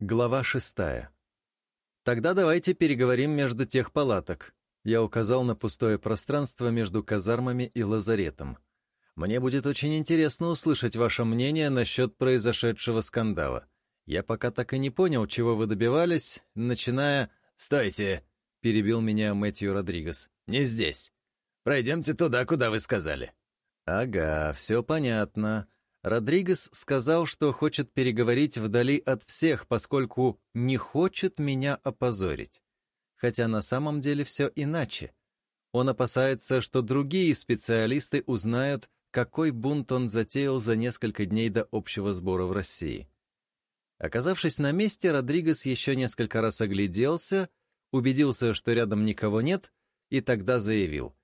Глава шестая. «Тогда давайте переговорим между тех палаток». Я указал на пустое пространство между казармами и лазаретом. «Мне будет очень интересно услышать ваше мнение насчет произошедшего скандала. Я пока так и не понял, чего вы добивались, начиная...» «Стойте!» — перебил меня Мэтью Родригес. «Не здесь. Пройдемте туда, куда вы сказали». «Ага, все понятно. Родригес сказал, что хочет переговорить вдали от всех, поскольку не хочет меня опозорить. Хотя на самом деле все иначе. Он опасается, что другие специалисты узнают, какой бунт он затеял за несколько дней до общего сбора в России. Оказавшись на месте, Родригес еще несколько раз огляделся, убедился, что рядом никого нет, и тогда заявил.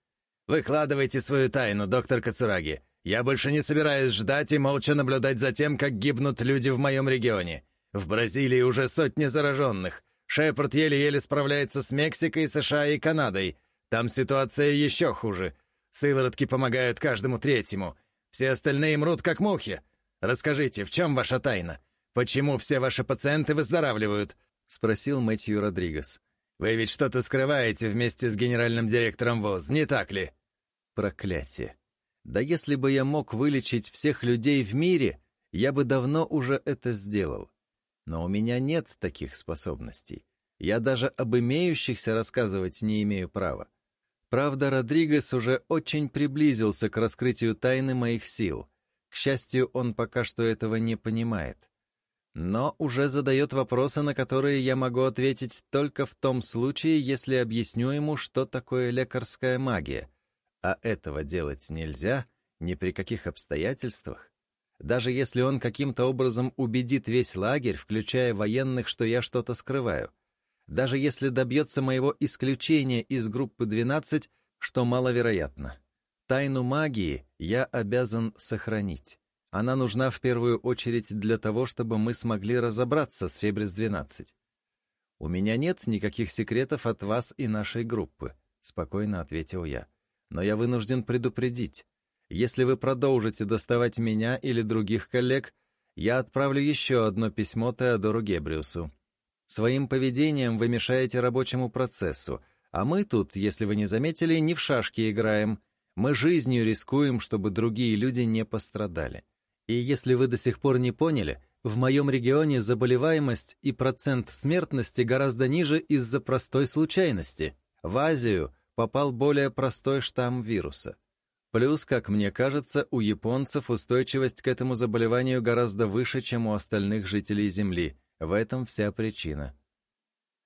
«Выкладывайте свою тайну, доктор Кацураги. Я больше не собираюсь ждать и молча наблюдать за тем, как гибнут люди в моем регионе. В Бразилии уже сотни зараженных. Шепард еле-еле справляется с Мексикой, США и Канадой. Там ситуация еще хуже. Сыворотки помогают каждому третьему. Все остальные мрут, как мухи. Расскажите, в чем ваша тайна? Почему все ваши пациенты выздоравливают?» — спросил Мэтью Родригес. «Вы ведь что-то скрываете вместе с генеральным директором ВОЗ, не так ли?» «Проклятие! Да если бы я мог вылечить всех людей в мире, я бы давно уже это сделал. Но у меня нет таких способностей. Я даже об имеющихся рассказывать не имею права. Правда, Родригес уже очень приблизился к раскрытию тайны моих сил. К счастью, он пока что этого не понимает. Но уже задает вопросы, на которые я могу ответить только в том случае, если объясню ему, что такое лекарская магия, а этого делать нельзя ни при каких обстоятельствах. Даже если он каким-то образом убедит весь лагерь, включая военных, что я что-то скрываю. Даже если добьется моего исключения из группы 12, что маловероятно. Тайну магии я обязан сохранить. Она нужна в первую очередь для того, чтобы мы смогли разобраться с Фебрис-12. «У меня нет никаких секретов от вас и нашей группы», — спокойно ответил я но я вынужден предупредить. Если вы продолжите доставать меня или других коллег, я отправлю еще одно письмо Теодору Гебриусу. Своим поведением вы мешаете рабочему процессу, а мы тут, если вы не заметили, не в шашки играем. Мы жизнью рискуем, чтобы другие люди не пострадали. И если вы до сих пор не поняли, в моем регионе заболеваемость и процент смертности гораздо ниже из-за простой случайности. В Азию попал более простой штамм вируса. Плюс, как мне кажется, у японцев устойчивость к этому заболеванию гораздо выше, чем у остальных жителей Земли. В этом вся причина.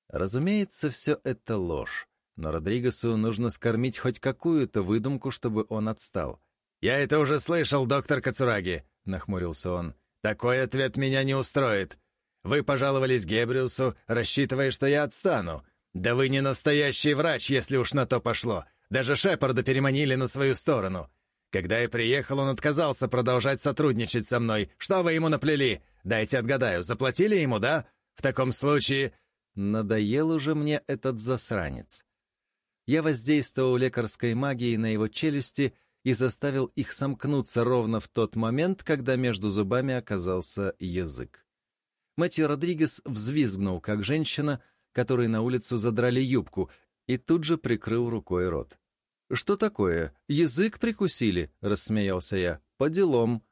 Разумеется, все это ложь, но Родригесу нужно скормить хоть какую-то выдумку, чтобы он отстал. «Я это уже слышал, доктор Кацураги», — нахмурился он. «Такой ответ меня не устроит. Вы пожаловались Гебриусу, рассчитывая, что я отстану. «Да вы не настоящий врач, если уж на то пошло. Даже Шепарда переманили на свою сторону. Когда я приехал, он отказался продолжать сотрудничать со мной. Что вы ему наплели? Дайте отгадаю, заплатили ему, да? В таком случае...» Надоел уже мне этот засранец. Я воздействовал лекарской магией на его челюсти и заставил их сомкнуться ровно в тот момент, когда между зубами оказался язык. Мэтью Родригес взвизгнул, как женщина — который на улицу задрали юбку, и тут же прикрыл рукой рот. «Что такое? Язык прикусили?» — рассмеялся я. «По делам».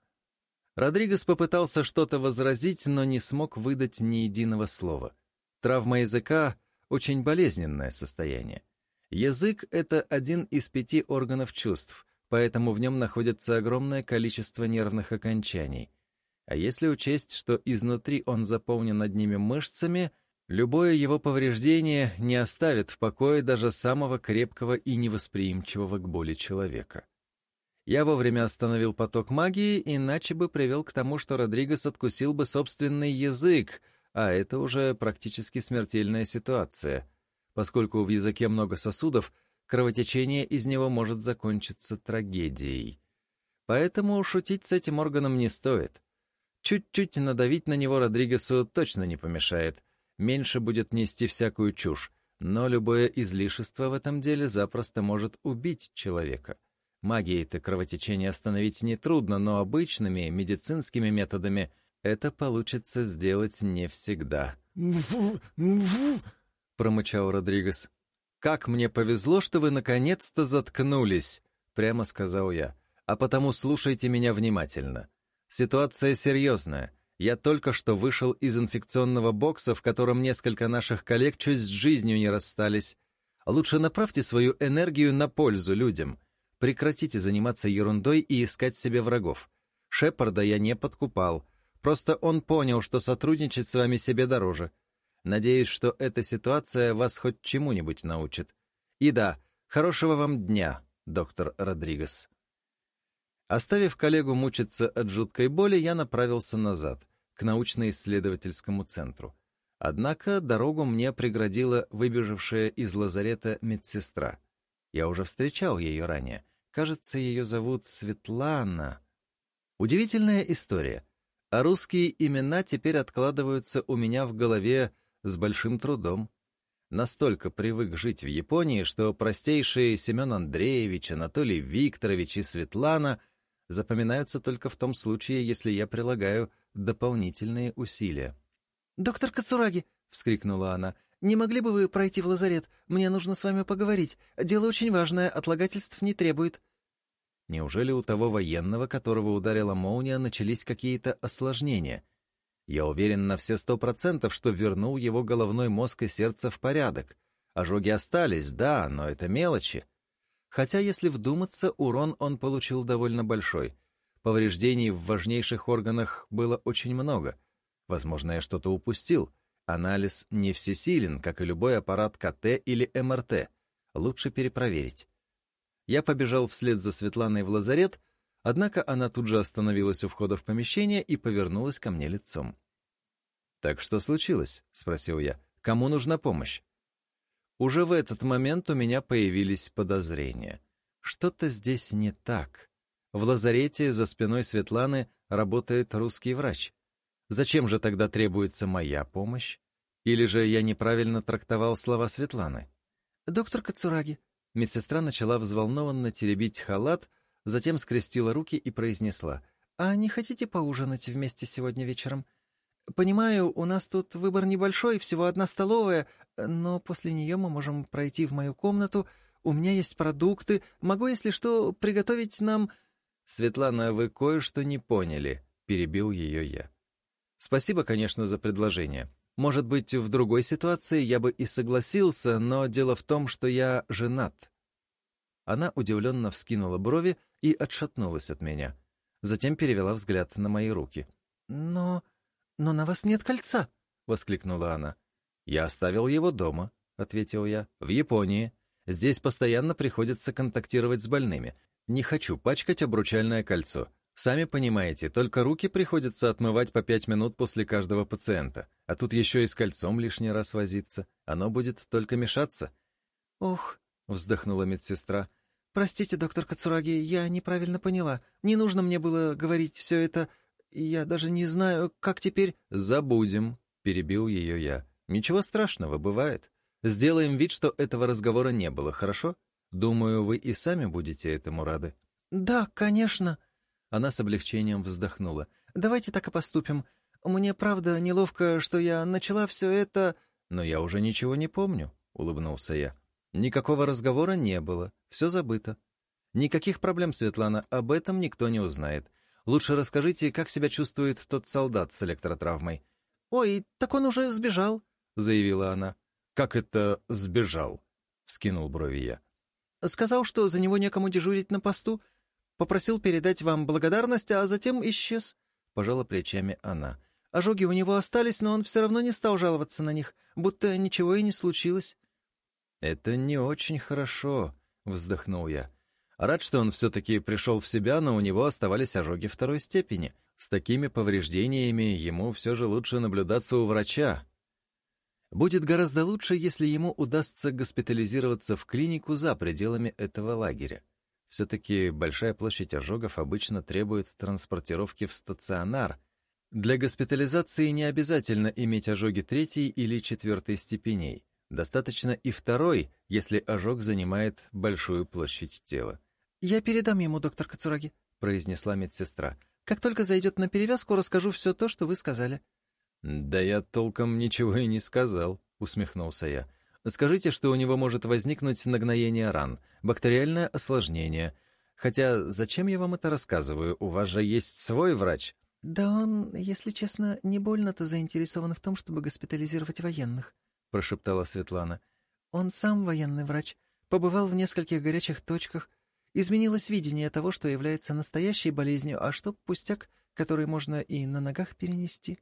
Родригес попытался что-то возразить, но не смог выдать ни единого слова. Травма языка — очень болезненное состояние. Язык — это один из пяти органов чувств, поэтому в нем находится огромное количество нервных окончаний. А если учесть, что изнутри он заполнен одними мышцами — Любое его повреждение не оставит в покое даже самого крепкого и невосприимчивого к боли человека. Я вовремя остановил поток магии, иначе бы привел к тому, что Родригес откусил бы собственный язык, а это уже практически смертельная ситуация. Поскольку в языке много сосудов, кровотечение из него может закончиться трагедией. Поэтому шутить с этим органом не стоит. Чуть-чуть надавить на него Родригесу точно не помешает меньше будет нести всякую чушь, но любое излишество в этом деле запросто может убить человека. Магией-то кровотечение остановить нетрудно, но обычными медицинскими методами это получится сделать не всегда. промычал Родригес. «Как мне повезло, что вы наконец-то заткнулись!» — прямо сказал я. «А потому слушайте меня внимательно. Ситуация серьезная. Я только что вышел из инфекционного бокса, в котором несколько наших коллег чуть с жизнью не расстались. Лучше направьте свою энергию на пользу людям. Прекратите заниматься ерундой и искать себе врагов. Шепарда я не подкупал. Просто он понял, что сотрудничать с вами себе дороже. Надеюсь, что эта ситуация вас хоть чему-нибудь научит. И да, хорошего вам дня, доктор Родригес. Оставив коллегу мучиться от жуткой боли, я направился назад, к научно-исследовательскому центру. Однако дорогу мне преградила выбежавшая из лазарета медсестра. Я уже встречал ее ранее. Кажется, ее зовут Светлана. Удивительная история. А русские имена теперь откладываются у меня в голове с большим трудом. Настолько привык жить в Японии, что простейшие Семен Андреевич, Анатолий Викторович и Светлана — запоминаются только в том случае, если я прилагаю дополнительные усилия. «Доктор Кацураги!» — вскрикнула она. «Не могли бы вы пройти в лазарет? Мне нужно с вами поговорить. Дело очень важное, отлагательств не требует». Неужели у того военного, которого ударила молния, начались какие-то осложнения? Я уверен на все сто процентов, что вернул его головной мозг и сердце в порядок. Ожоги остались, да, но это мелочи. Хотя, если вдуматься, урон он получил довольно большой. Повреждений в важнейших органах было очень много. Возможно, я что-то упустил. Анализ не всесилен, как и любой аппарат КТ или МРТ. Лучше перепроверить. Я побежал вслед за Светланой в лазарет, однако она тут же остановилась у входа в помещение и повернулась ко мне лицом. «Так что случилось?» — спросил я. «Кому нужна помощь?» Уже в этот момент у меня появились подозрения. Что-то здесь не так. В лазарете за спиной Светланы работает русский врач. Зачем же тогда требуется моя помощь? Или же я неправильно трактовал слова Светланы? «Доктор Кацураги». Медсестра начала взволнованно теребить халат, затем скрестила руки и произнесла. «А не хотите поужинать вместе сегодня вечером? Понимаю, у нас тут выбор небольшой, всего одна столовая, но после нее мы можем пройти в мою комнату. У меня есть продукты. Могу, если что, приготовить нам...» «Светлана, вы кое-что не поняли», — перебил ее я. «Спасибо, конечно, за предложение. Может быть, в другой ситуации я бы и согласился, но дело в том, что я женат». Она удивленно вскинула брови и отшатнулась от меня. Затем перевела взгляд на мои руки. «Но... но на вас нет кольца!» — воскликнула она. «Я оставил его дома», — ответил я, — «в Японии. Здесь постоянно приходится контактировать с больными. Не хочу пачкать обручальное кольцо. Сами понимаете, только руки приходится отмывать по пять минут после каждого пациента. А тут еще и с кольцом лишний раз возиться. Оно будет только мешаться». «Ох», — вздохнула медсестра, — «простите, доктор Кацураги, я неправильно поняла. Не нужно мне было говорить все это. Я даже не знаю, как теперь...» «Забудем», — перебил ее я. Ничего страшного, бывает. Сделаем вид, что этого разговора не было, хорошо? Думаю, вы и сами будете этому рады. Да, конечно. Она с облегчением вздохнула. Давайте так и поступим. Мне правда неловко, что я начала все это... Но я уже ничего не помню, улыбнулся я. Никакого разговора не было, все забыто. Никаких проблем, Светлана, об этом никто не узнает. Лучше расскажите, как себя чувствует тот солдат с электротравмой. Ой, так он уже сбежал. — заявила она. «Как это сбежал?» — вскинул брови я. «Сказал, что за него некому дежурить на посту. Попросил передать вам благодарность, а затем исчез», — пожала плечами она. «Ожоги у него остались, но он все равно не стал жаловаться на них, будто ничего и не случилось». «Это не очень хорошо», — вздохнул я. Рад, что он все-таки пришел в себя, но у него оставались ожоги второй степени. С такими повреждениями ему все же лучше наблюдаться у врача, Будет гораздо лучше, если ему удастся госпитализироваться в клинику за пределами этого лагеря. Все-таки большая площадь ожогов обычно требует транспортировки в стационар. Для госпитализации не обязательно иметь ожоги третьей или четвертой степеней. Достаточно и второй, если ожог занимает большую площадь тела. «Я передам ему, доктор Кацураги», — произнесла медсестра. «Как только зайдет на перевязку, расскажу все то, что вы сказали». «Да я толком ничего и не сказал», — усмехнулся я. «Скажите, что у него может возникнуть нагноение ран, бактериальное осложнение. Хотя зачем я вам это рассказываю? У вас же есть свой врач». «Да он, если честно, не больно-то заинтересован в том, чтобы госпитализировать военных», — прошептала Светлана. «Он сам военный врач, побывал в нескольких горячих точках. Изменилось видение того, что является настоящей болезнью, а что пустяк, который можно и на ногах перенести».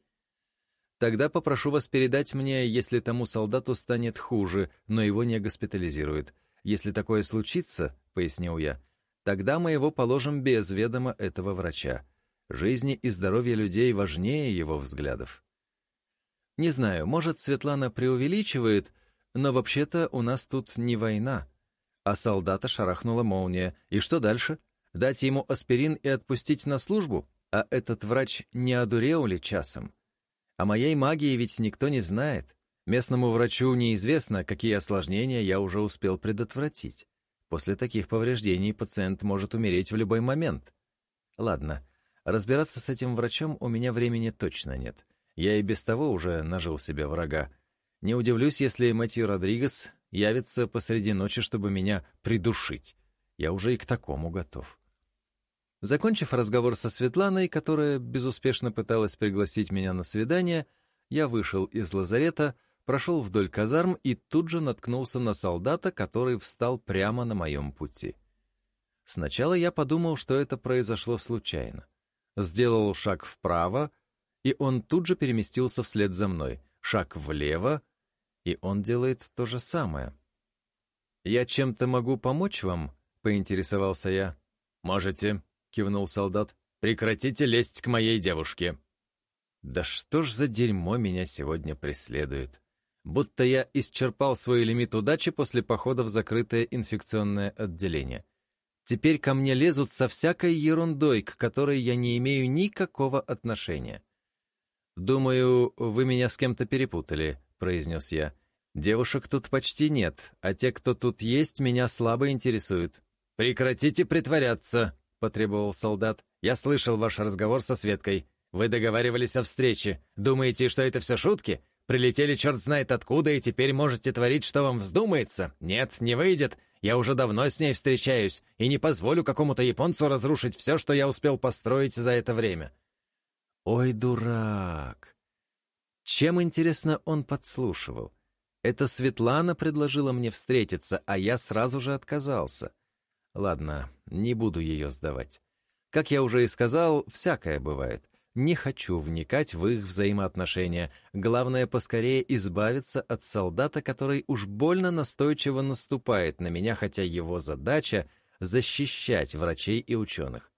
Тогда попрошу вас передать мне, если тому солдату станет хуже, но его не госпитализируют. Если такое случится, — пояснил я, — тогда мы его положим без ведома этого врача. Жизни и здоровье людей важнее его взглядов. Не знаю, может, Светлана преувеличивает, но вообще-то у нас тут не война. А солдата шарахнула молния. И что дальше? Дать ему аспирин и отпустить на службу? А этот врач не одурел ли часом? О моей магии ведь никто не знает. Местному врачу неизвестно, какие осложнения я уже успел предотвратить. После таких повреждений пациент может умереть в любой момент. Ладно, разбираться с этим врачом у меня времени точно нет. Я и без того уже нажил себе врага. Не удивлюсь, если Мэтью Родригес явится посреди ночи, чтобы меня придушить. Я уже и к такому готов. Закончив разговор со Светланой, которая безуспешно пыталась пригласить меня на свидание, я вышел из лазарета, прошел вдоль казарм и тут же наткнулся на солдата, который встал прямо на моем пути. Сначала я подумал, что это произошло случайно. Сделал шаг вправо, и он тут же переместился вслед за мной. Шаг влево, и он делает то же самое. «Я чем-то могу помочь вам?» — поинтересовался я. «Можете», кивнул солдат. «Прекратите лезть к моей девушке!» «Да что ж за дерьмо меня сегодня преследует? Будто я исчерпал свой лимит удачи после похода в закрытое инфекционное отделение. Теперь ко мне лезут со всякой ерундой, к которой я не имею никакого отношения». «Думаю, вы меня с кем-то перепутали», — произнес я. «Девушек тут почти нет, а те, кто тут есть, меня слабо интересуют». «Прекратите притворяться!» потребовал солдат. «Я слышал ваш разговор со Светкой. Вы договаривались о встрече. Думаете, что это все шутки? Прилетели черт знает откуда, и теперь можете творить, что вам вздумается? Нет, не выйдет. Я уже давно с ней встречаюсь, и не позволю какому-то японцу разрушить все, что я успел построить за это время». «Ой, дурак!» Чем, интересно, он подслушивал? Это Светлана предложила мне встретиться, а я сразу же отказался. Ладно, не буду ее сдавать. Как я уже и сказал, всякое бывает. Не хочу вникать в их взаимоотношения. Главное, поскорее избавиться от солдата, который уж больно настойчиво наступает на меня, хотя его задача — защищать врачей и ученых.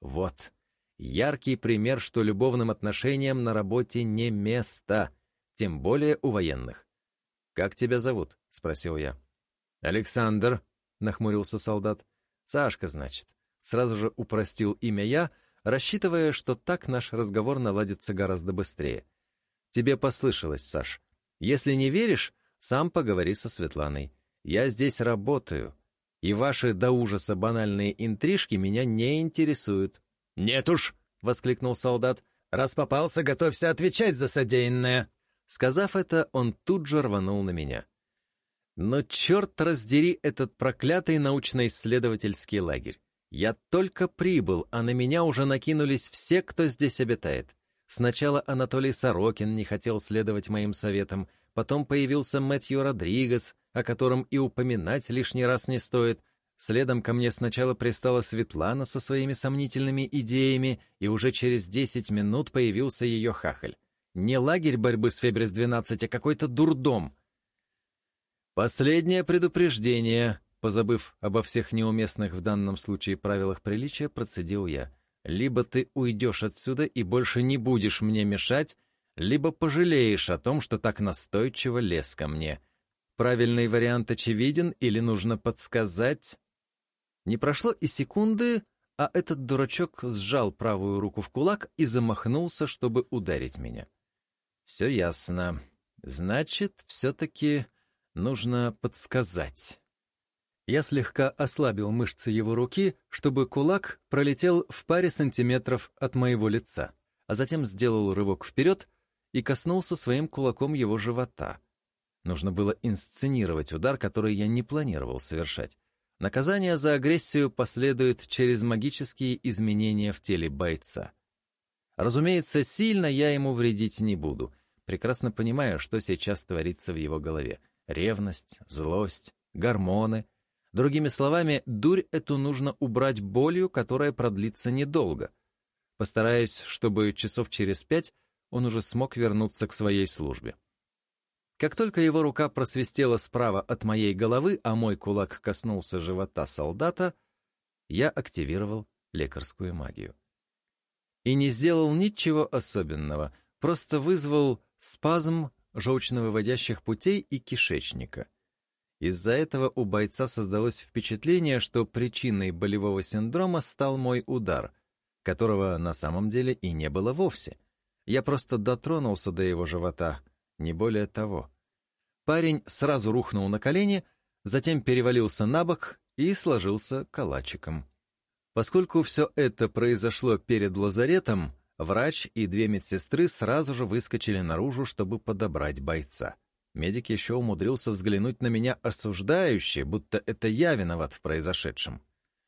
Вот. Яркий пример, что любовным отношениям на работе не место, тем более у военных. «Как тебя зовут?» — спросил я. «Александр», — нахмурился солдат. Сашка, значит. Сразу же упростил имя я, рассчитывая, что так наш разговор наладится гораздо быстрее. Тебе послышалось, Саш. Если не веришь, сам поговори со Светланой. Я здесь работаю, и ваши до ужаса банальные интрижки меня не интересуют. «Нет уж!» — воскликнул солдат. «Раз попался, готовься отвечать за содеянное!» Сказав это, он тут же рванул на меня. Но черт раздери этот проклятый научно-исследовательский лагерь. Я только прибыл, а на меня уже накинулись все, кто здесь обитает. Сначала Анатолий Сорокин не хотел следовать моим советам, потом появился Мэтью Родригес, о котором и упоминать лишний раз не стоит. Следом ко мне сначала пристала Светлана со своими сомнительными идеями, и уже через десять минут появился ее хахаль. Не лагерь борьбы с Фебрис-12, а какой-то дурдом — «Последнее предупреждение», — позабыв обо всех неуместных в данном случае правилах приличия, процедил я. «Либо ты уйдешь отсюда и больше не будешь мне мешать, либо пожалеешь о том, что так настойчиво лез ко мне. Правильный вариант очевиден или нужно подсказать?» Не прошло и секунды, а этот дурачок сжал правую руку в кулак и замахнулся, чтобы ударить меня. «Все ясно. Значит, все-таки...» Нужно подсказать. Я слегка ослабил мышцы его руки, чтобы кулак пролетел в паре сантиметров от моего лица, а затем сделал рывок вперед и коснулся своим кулаком его живота. Нужно было инсценировать удар, который я не планировал совершать. Наказание за агрессию последует через магические изменения в теле бойца. Разумеется, сильно я ему вредить не буду, прекрасно понимая, что сейчас творится в его голове. Ревность, злость, гормоны. Другими словами, дурь эту нужно убрать болью, которая продлится недолго. Постараюсь, чтобы часов через пять он уже смог вернуться к своей службе. Как только его рука просвистела справа от моей головы, а мой кулак коснулся живота солдата, я активировал лекарскую магию. И не сделал ничего особенного, просто вызвал спазм желчно-выводящих путей и кишечника. Из-за этого у бойца создалось впечатление, что причиной болевого синдрома стал мой удар, которого на самом деле и не было вовсе. Я просто дотронулся до его живота, не более того. Парень сразу рухнул на колени, затем перевалился на бок и сложился калачиком. Поскольку все это произошло перед лазаретом, врач и две медсестры сразу же выскочили наружу, чтобы подобрать бойца. Медик еще умудрился взглянуть на меня осуждающе, будто это я виноват в произошедшем.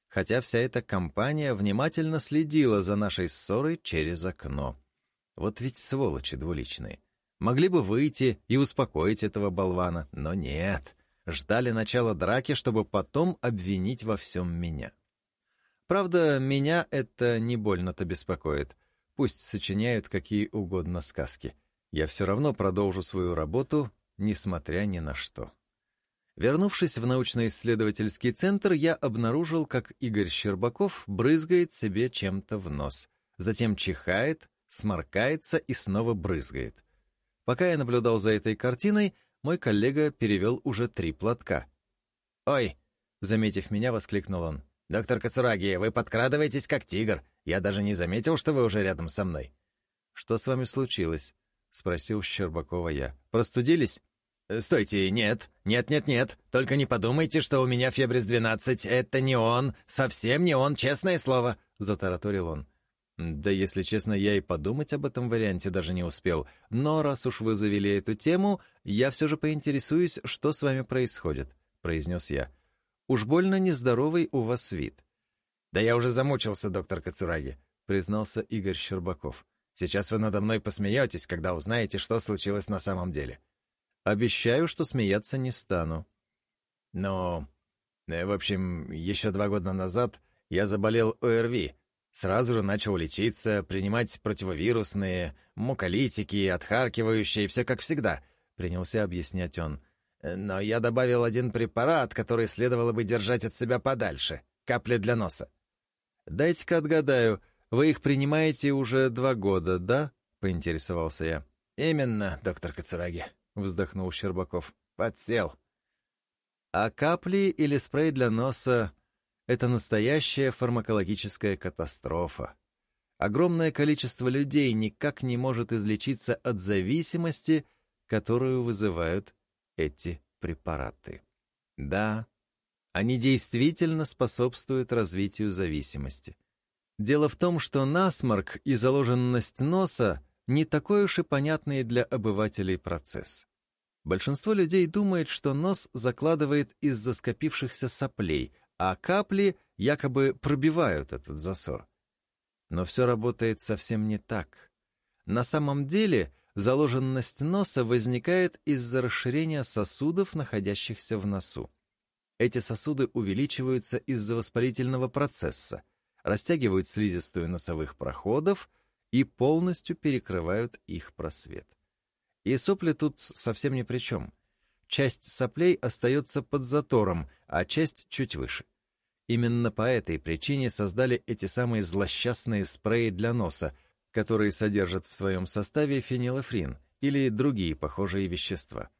Хотя вся эта компания внимательно следила за нашей ссорой через окно. Вот ведь сволочи двуличные. Могли бы выйти и успокоить этого болвана, но нет. Ждали начала драки, чтобы потом обвинить во всем меня. Правда, меня это не больно-то беспокоит. Пусть сочиняют какие угодно сказки. Я все равно продолжу свою работу, несмотря ни на что. Вернувшись в научно-исследовательский центр, я обнаружил, как Игорь Щербаков брызгает себе чем-то в нос, затем чихает, сморкается и снова брызгает. Пока я наблюдал за этой картиной, мой коллега перевел уже три платка. «Ой!» — заметив меня, воскликнул он. «Доктор Кацураги, вы подкрадываетесь как тигр. Я даже не заметил, что вы уже рядом со мной». «Что с вами случилось?» — спросил Щербакова я. «Простудились?» «Стойте, нет, нет-нет-нет, только не подумайте, что у меня фебрис 12, это не он, совсем не он, честное слово», — затараторил он. Да, если честно, я и подумать об этом варианте даже не успел. Но раз уж вы завели эту тему, я все же поинтересуюсь, что с вами происходит», — произнес я. «Уж больно нездоровый у вас вид». «Да я уже замучился, доктор Кацураги», — признался Игорь Щербаков. «Сейчас вы надо мной посмеетесь, когда узнаете, что случилось на самом деле». «Обещаю, что смеяться не стану». «Ну, в общем, еще два года назад я заболел ОРВИ», Сразу же начал лечиться, принимать противовирусные, муколитики, отхаркивающие, все как всегда, принялся объяснять он. Но я добавил один препарат, который следовало бы держать от себя подальше. Капли для носа. «Дайте-ка отгадаю, вы их принимаете уже два года, да?» — поинтересовался я. «Именно, доктор Кацураги», — вздохнул Щербаков. «Подсел». «А капли или спрей для носа это настоящая фармакологическая катастрофа. Огромное количество людей никак не может излечиться от зависимости, которую вызывают эти препараты. Да, они действительно способствуют развитию зависимости. Дело в том, что насморк и заложенность носа не такой уж и понятный для обывателей процесс. Большинство людей думает, что нос закладывает из-за скопившихся соплей, а капли якобы пробивают этот засор. Но все работает совсем не так. На самом деле заложенность носа возникает из-за расширения сосудов, находящихся в носу. Эти сосуды увеличиваются из-за воспалительного процесса, растягивают слизистую носовых проходов и полностью перекрывают их просвет. И сопли тут совсем ни при чем. Часть соплей остается под затором, а часть чуть выше. Именно по этой причине создали эти самые злосчастные спреи для носа, которые содержат в своем составе фенилэфрин или другие похожие вещества.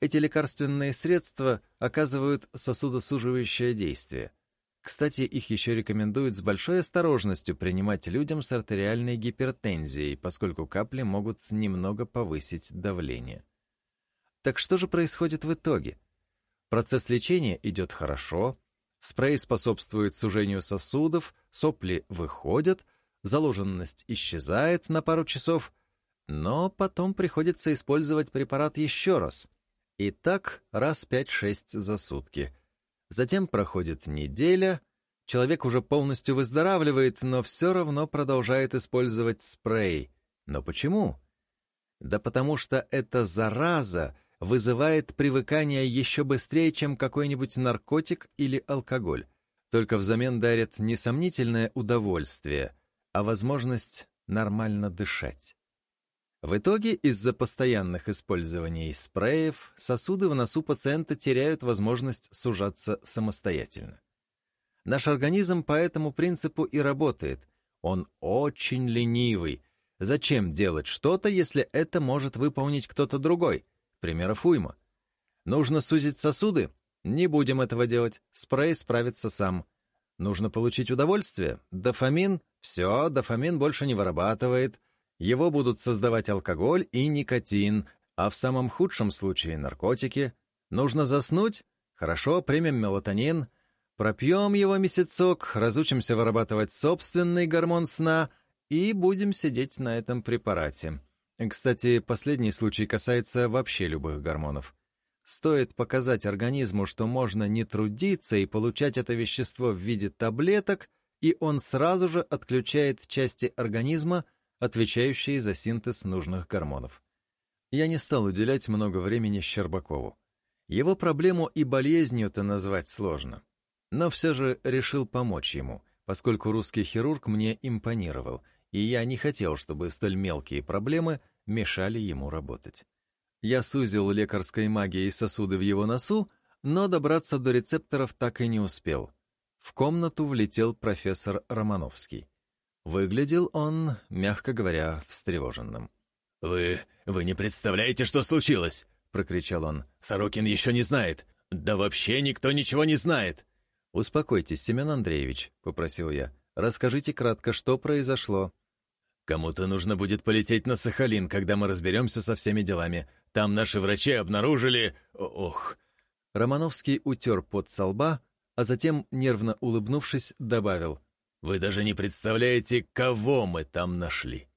Эти лекарственные средства оказывают сосудосуживающее действие. Кстати, их еще рекомендуют с большой осторожностью принимать людям с артериальной гипертензией, поскольку капли могут немного повысить давление. Так что же происходит в итоге? Процесс лечения идет хорошо, Спрей способствует сужению сосудов, сопли выходят, заложенность исчезает на пару часов, Но потом приходится использовать препарат еще раз. И так раз 5-6 за сутки. Затем проходит неделя, человек уже полностью выздоравливает, но все равно продолжает использовать спрей. Но почему? Да потому что эта зараза вызывает привыкание еще быстрее, чем какой-нибудь наркотик или алкоголь. Только взамен дарит не сомнительное удовольствие, а возможность нормально дышать. В итоге из-за постоянных использований спреев сосуды в носу пациента теряют возможность сужаться самостоятельно. Наш организм по этому принципу и работает. Он очень ленивый. Зачем делать что-то, если это может выполнить кто-то другой? Примеров уйма. Нужно сузить сосуды? Не будем этого делать. Спрей справится сам. Нужно получить удовольствие? Дофамин? Все, дофамин больше не вырабатывает. Его будут создавать алкоголь и никотин, а в самом худшем случае наркотики. Нужно заснуть? Хорошо, примем мелатонин. Пропьем его месяцок, разучимся вырабатывать собственный гормон сна и будем сидеть на этом препарате. Кстати, последний случай касается вообще любых гормонов. Стоит показать организму, что можно не трудиться и получать это вещество в виде таблеток, и он сразу же отключает части организма, отвечающие за синтез нужных гормонов. Я не стал уделять много времени Щербакову. Его проблему и болезнью-то назвать сложно но все же решил помочь ему, поскольку русский хирург мне импонировал, и я не хотел, чтобы столь мелкие проблемы мешали ему работать. Я сузил лекарской магией сосуды в его носу, но добраться до рецепторов так и не успел. В комнату влетел профессор Романовский. Выглядел он, мягко говоря, встревоженным. «Вы... вы не представляете, что случилось!» — прокричал он. «Сорокин еще не знает! Да вообще никто ничего не знает!» «Успокойтесь, Семен Андреевич», — попросил я. «Расскажите кратко, что произошло». «Кому-то нужно будет полететь на Сахалин, когда мы разберемся со всеми делами. Там наши врачи обнаружили... Ох...» Романовский утер пот со лба, а затем, нервно улыбнувшись, добавил. «Вы даже не представляете, кого мы там нашли».